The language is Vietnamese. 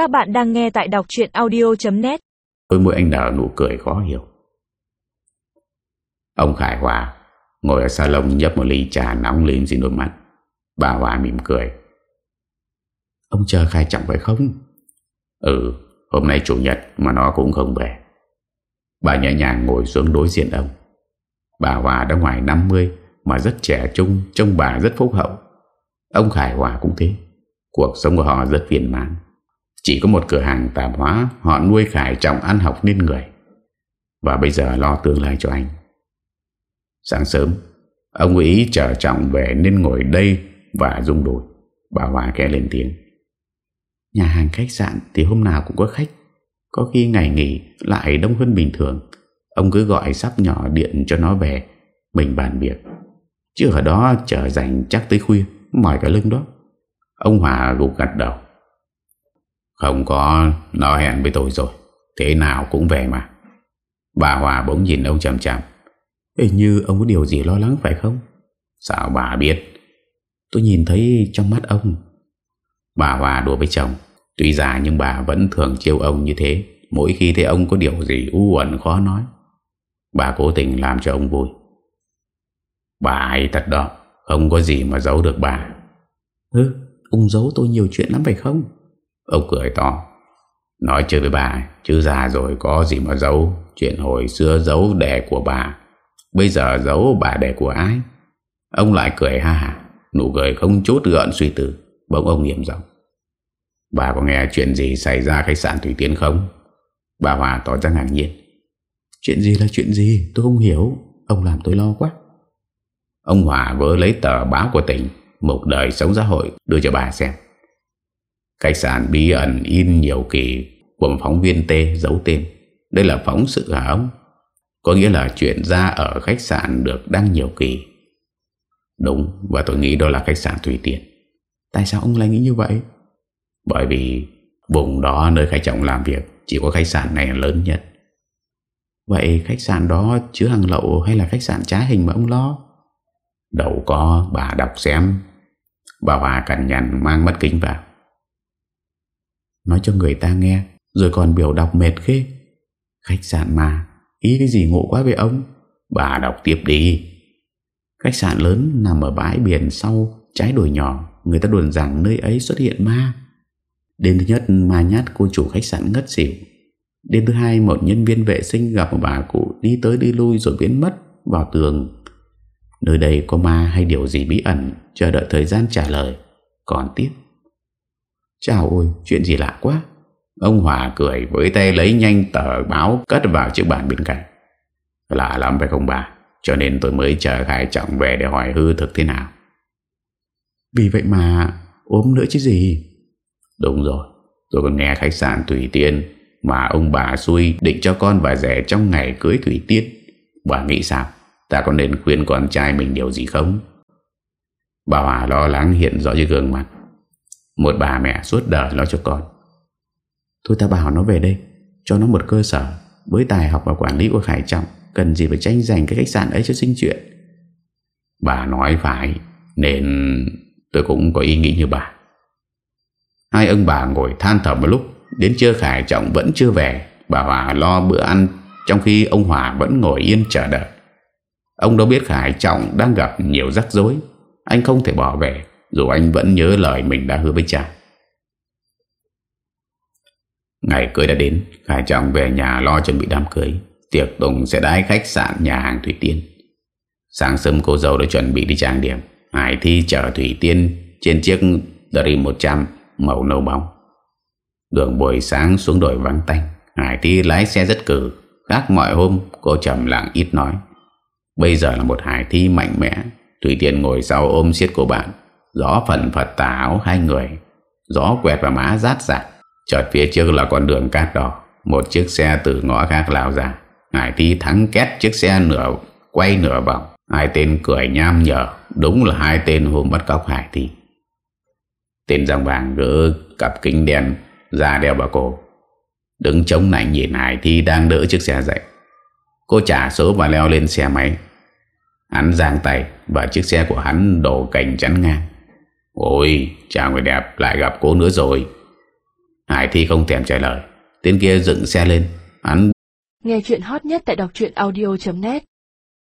Các bạn đang nghe tại đọc chuyện audio.net Tôi môi anh nở nụ cười khó hiểu. Ông Khải Hòa Ngồi ở salon nhấp một ly trà nóng lên trên đôi mắt. Bà Hòa mỉm cười. Ông chờ Khải Trọng phải không? Ừ Hôm nay chủ nhật mà nó cũng không về. Bà nhẹ nhàng ngồi xuống đối diện ông. Bà Hòa đã ngoài 50 Mà rất trẻ trung, Trông bà rất phúc hậu. Ông Khải Hòa cũng thế. Cuộc sống của họ rất viên mãn. Chỉ có một cửa hàng tạp hóa, Họ nuôi Khải Trọng ăn học nên người. Và bây giờ lo tương lai cho anh. Sáng sớm, Ông ý chờ Trọng về nên ngồi đây Và rung đùi. Bà Hòa kẽ lên tiếng. Nhà hàng khách sạn thì hôm nào cũng có khách. Có khi ngày nghỉ lại đông hơn bình thường. Ông cứ gọi sắp nhỏ điện cho nó về. Mình bàn việc. Chứ ở đó chờ dành chắc tới khuya, Mỏi cả lưng đó. Ông Hòa gục gật đầu. Không có Nó hẹn với tôi rồi. Thế nào cũng về mà. Bà Hòa bỗng nhìn ông chầm chầm Hình như ông có điều gì lo lắng phải không? Sao bà biết? Tôi nhìn thấy trong mắt ông. Bà Hòa đùa với chồng. Tuy già nhưng bà vẫn thường chiêu ông như thế. Mỗi khi thấy ông có điều gì u uẩn khó nói, Bà cố tình làm cho ông vui. Bà ấy thật đó. Không có gì mà giấu được bà. Ừ Ông giấu tôi nhiều chuyện lắm phải không? Ông cười to. Nói chơi với bà, Chứ già rồi có gì mà giấu. Chuyện hồi xưa giấu đẻ của bà. Bây giờ giấu bà đẻ của ai? Ông lại cười ha ha Nụ cười không chút gợn suy tư, Bỗng ông nghiêm giọng. Bà có nghe chuyện gì xảy ra khách sạn Thủy Tiên không? Bà Hòa tỏ ra ngạc nhiên. Chuyện gì là chuyện gì? Tôi không hiểu. Ông làm tôi lo quá. Ông Hòa vỡ lấy tờ báo của tỉnh Một đời sống xã hội, đưa cho bà xem. Khách sạn bí ẩn in nhiều kỳ Của một phóng viên T giấu tên Đây là phóng sự hả ông Có nghĩa là chuyện ra ở khách sạn được đăng nhiều kỳ Đúng Và tôi nghĩ đó là khách sạn Thủy Tiên Tại sao ông lại nghĩ như vậy Bởi vì vùng đó nơi khách trọng làm việc Chỉ có khách sạn này là lớn nhất Vậy khách sạn đó chứa hàng lậu hay là khách sạn trá hình mà ông lo? Đâu có, bà đọc xem. Bà Hòa cẩn nhận mang mắt kính vào. Nói cho người ta nghe, rồi còn biểu đọc mệt khê Khách sạn mà, ý cái gì ngộ quá về ông? Bà đọc tiếp đi. Khách sạn lớn nằm ở bãi biển sau trái đồi nhỏ, người ta đồn rằng nơi ấy xuất hiện ma. Đêm thứ nhất ma nhát cô chủ khách sạn ngất xỉu Đêm thứ hai một nhân viên vệ sinh gặp một bà cụ đi tới đi lui rồi biến mất vào tường. Nơi đây có ma hay điều gì bí ẩn chờ đợi thời gian trả lời. Còn tiếp. Chào ôi, chuyện gì lạ quá. Ông Hòa cười với tay lấy nhanh tờ báo cất vào chiếc bàn bên cạnh. Lạ lắm phải không bà? Cho nên tôi mới chờ Khải Trọng về để hỏi hư thực thế nào. Vì vậy mà ốm nữa chứ gì? Đúng rồi, tôi còn nghe khách sạn Tùy Tiên mà ông bà xui định cho con bà rẻ trong ngày cưới Thủy Tiên. Bà nghĩ sao? Ta có nên khuyên con trai mình điều gì không? Bà Hòa lo lắng hiện rõ dưới gương mặt. Một bà mẹ suốt đời lo cho con. Thôi ta bảo nó về đây, cho nó một cơ sở với tài học và quản lý của Khải Trọng. Cần gì phải tranh giành cái khách sạn ấy cho sinh chuyện. Bà nói phải, nên tôi cũng có ý nghĩ như bà. Hai ông bà ngồi than thở một lúc Đến trưa Khải Trọng vẫn chưa về Bà Hòa lo bữa ăn Trong khi ông Hòa vẫn ngồi yên chờ đợi Ông đâu biết Khải Trọng đang gặp nhiều rắc rối Anh không thể bỏ về dù anh vẫn nhớ lời mình đã hứa với cha. Ngày cưới đã đến Khải Trọng về nhà lo chuẩn bị đám cưới. Tiệc tùng sẽ đái khách sạn nhà hàng Thủy Tiên. Sáng sớm cô dâu đã chuẩn bị đi trang điểm. Hải Thi chở Thủy Tiên Trên chiếc Dream 100 Màu nâu bóng. Đường buổi sáng xuống đồi vắng tanh. Hải Thi lái xe rất cử. Khác mọi hôm, cô trầm lặng ít nói. Bây giờ là một Hải Thi mạnh mẽ. Thủy Tiên ngồi sau ôm siết của bạn. Gió phần phật tảo hai người. Gió quẹt vào má rát rạc. Chợt phía trước là con đường cát đỏ. Một chiếc xe từ ngõ khác lao ra. Hải Thi thắng két chiếc xe nửa Quay nửa vòng. Hai tên cười nham nhở. Đúng là hai tên hôm bắt cóc Hải Thi. Tên giang vàng gỡ cặp kính đen ra đeo vào cổ. Đứng chống nảnh nhìn Hải Thi đang đỡ chiếc xe dậy. Cô trả số và leo lên xe máy. Hắn giang tay Và chiếc xe của hắn đổ cành chắn ngang. Ôi chào người đẹp, lại gặp cô nữa rồi. Hải Thi không thèm trả lời. Tên kia dựng xe lên. Hắn Nghe chuyện hot nhất tại đọc audio.net